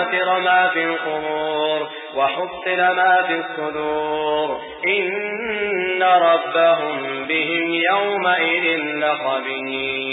بعثر ما في القبور وحصل ما في الصدور. إن ربهم بهم يومئذ لخبير.